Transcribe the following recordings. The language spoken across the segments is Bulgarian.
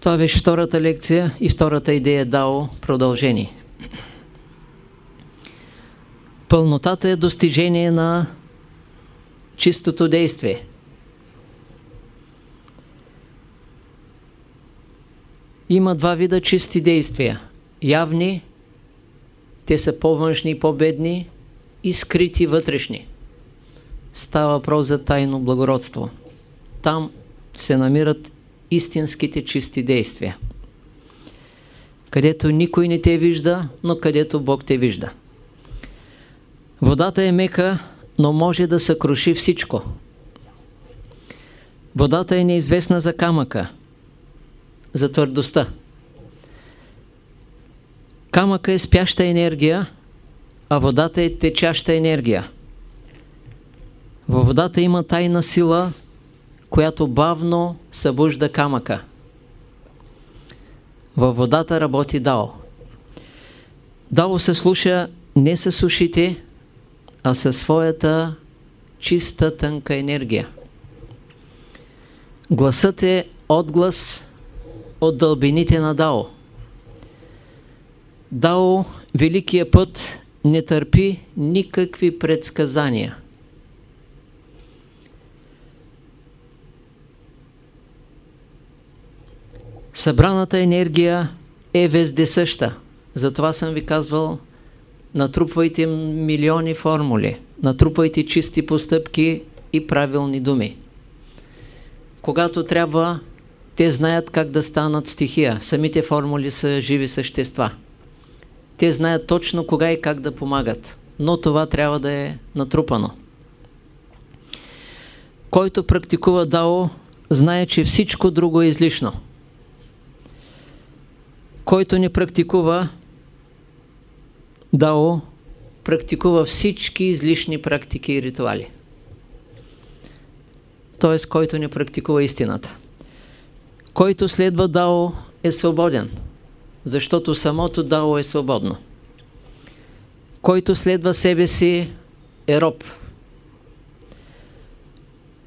Това беше втората лекция и втората идея дао продължение. Пълнотата е достижение на чистото действие. Има два вида чисти действия. Явни, те са по-външни и по-бедни, и скрити вътрешни. Става въпрос за тайно благородство. Там се намират истинските чисти действия. Където никой не те вижда, но където Бог те вижда. Водата е мека, но може да съкруши всичко. Водата е неизвестна за камъка, за твърдостта. Камъка е спяща енергия, а водата е течаща енергия. Във водата има тайна сила, която бавно събужда камъка. Във водата работи Дао. Дао се слуша не с ушите, а със своята чиста тънка енергия. Гласът е отглас от дълбините на Дао. Дао, великия път, не търпи никакви предсказания. Събраната енергия е вездесъща. Затова съм ви казвал, натрупвайте милиони формули, натрупвайте чисти постъпки и правилни думи. Когато трябва, те знаят как да станат стихия. Самите формули са живи същества. Те знаят точно кога и как да помагат. Но това трябва да е натрупано. Който практикува Дао, знае, че всичко друго е излишно който не практикува Дао, практикува всички излишни практики и ритуали. Т.е. който не практикува истината. Който следва Дао е свободен, защото самото Дао е свободно. Който следва себе си е роб.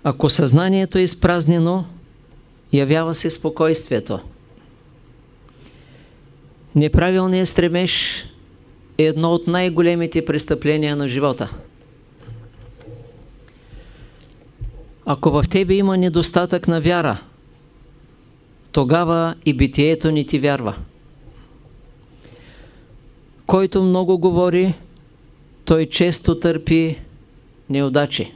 Ако съзнанието е изпразнено, явява се спокойствието. Неправилният стремеж е едно от най-големите престъпления на живота. Ако в тебе има недостатък на вяра, тогава и битието ни ти вярва. Който много говори, той често търпи неудачи.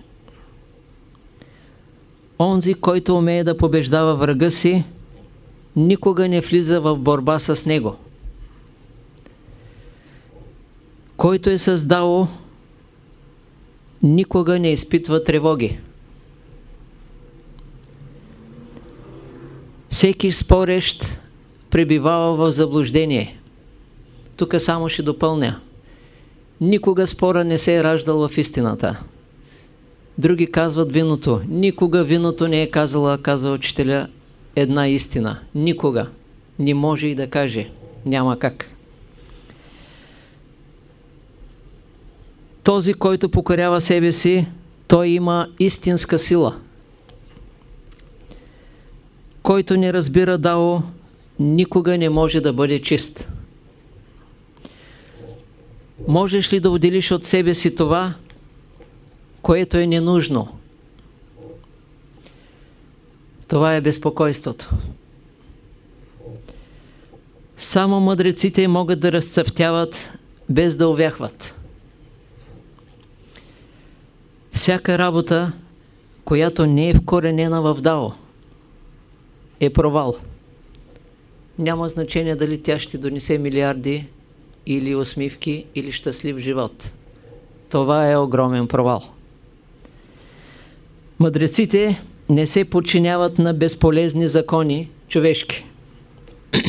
Онзи, който умее да побеждава врага си, никога не влиза в борба с него. Който е създал, никога не изпитва тревоги. Всеки спорещ пребивава в заблуждение. Тук само ще допълня. Никога спора не се е раждал в истината. Други казват виното. Никога виното не е казала, казва учителя, една истина. Никога. Не може и да каже. Няма как. Този, който покорява себе си, той има истинска сила. Който не разбира Дао, никога не може да бъде чист. Можеш ли да отделиш от себе си това, което е ненужно? Това е безпокойството. Само мъдреците могат да разцъфтяват без да увяхват. Всяка работа, която не е вкоренена в дао, е провал. Няма значение дали тя ще донесе милиарди или усмивки или щастлив живот. Това е огромен провал. Мъдреците не се подчиняват на безполезни закони човешки.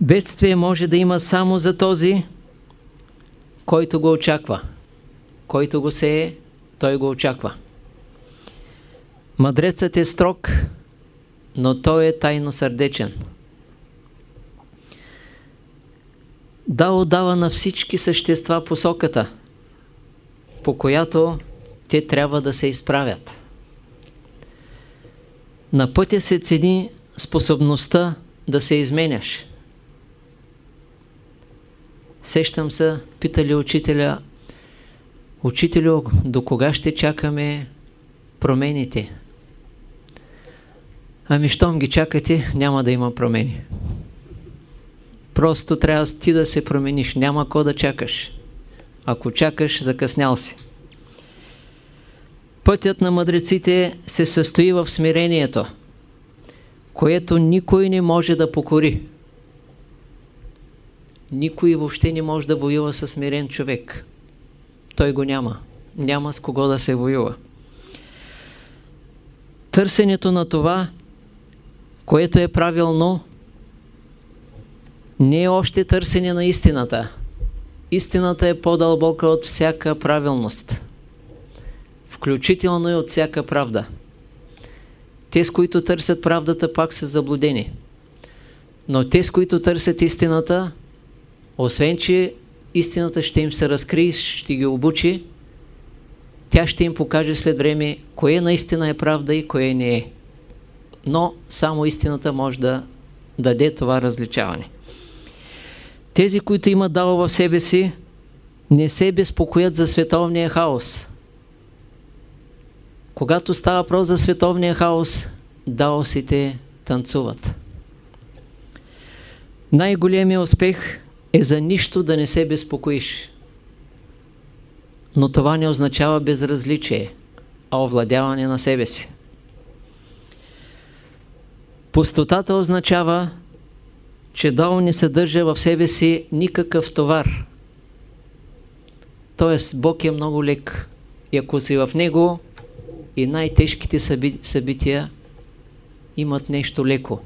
Бедствие може да има само за този, който го очаква. Който го сее, той го очаква. Мъдрецът е строг, но той е тайно сърдечен. Дао дава на всички същества посоката, по която те трябва да се изправят. На пътя се цени способността да се изменяш. Сещам се, питали учителя, учителю, до кога ще чакаме промените? Ами, щом ги чакате, няма да има промени. Просто трябва ти да се промениш, няма ко да чакаш. Ако чакаш, закъснял си. Пътят на мъдреците се състои в смирението, което никой не може да покори. Никой въобще не може да воюва с смирен човек. Той го няма. Няма с кого да се воюва. Търсенето на това, което е правилно, не е още търсене на истината. Истината е по-дълбока от всяка правилност включително и от всяка правда. Те, с които търсят правдата, пак са заблудени. Но те, с които търсят истината, освен, че истината ще им се разкрие, ще ги обучи, тя ще им покаже след време, кое наистина е правда и кое не е. Но само истината може да даде това различаване. Тези, които имат дало в себе си, не се безпокоят за световния хаос. Когато става въпрос за световния хаос, даосите танцуват. Най-големият успех е за нищо да не се безпокоиш. Но това не означава безразличие, а овладяване на себе си. Пустотата означава, че долу не съдържа в себе си никакъв товар. Тоест, Бог е много лек. И ако си в Него, и най-тежките събития имат нещо леко,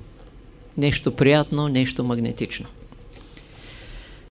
нещо приятно, нещо магнетично.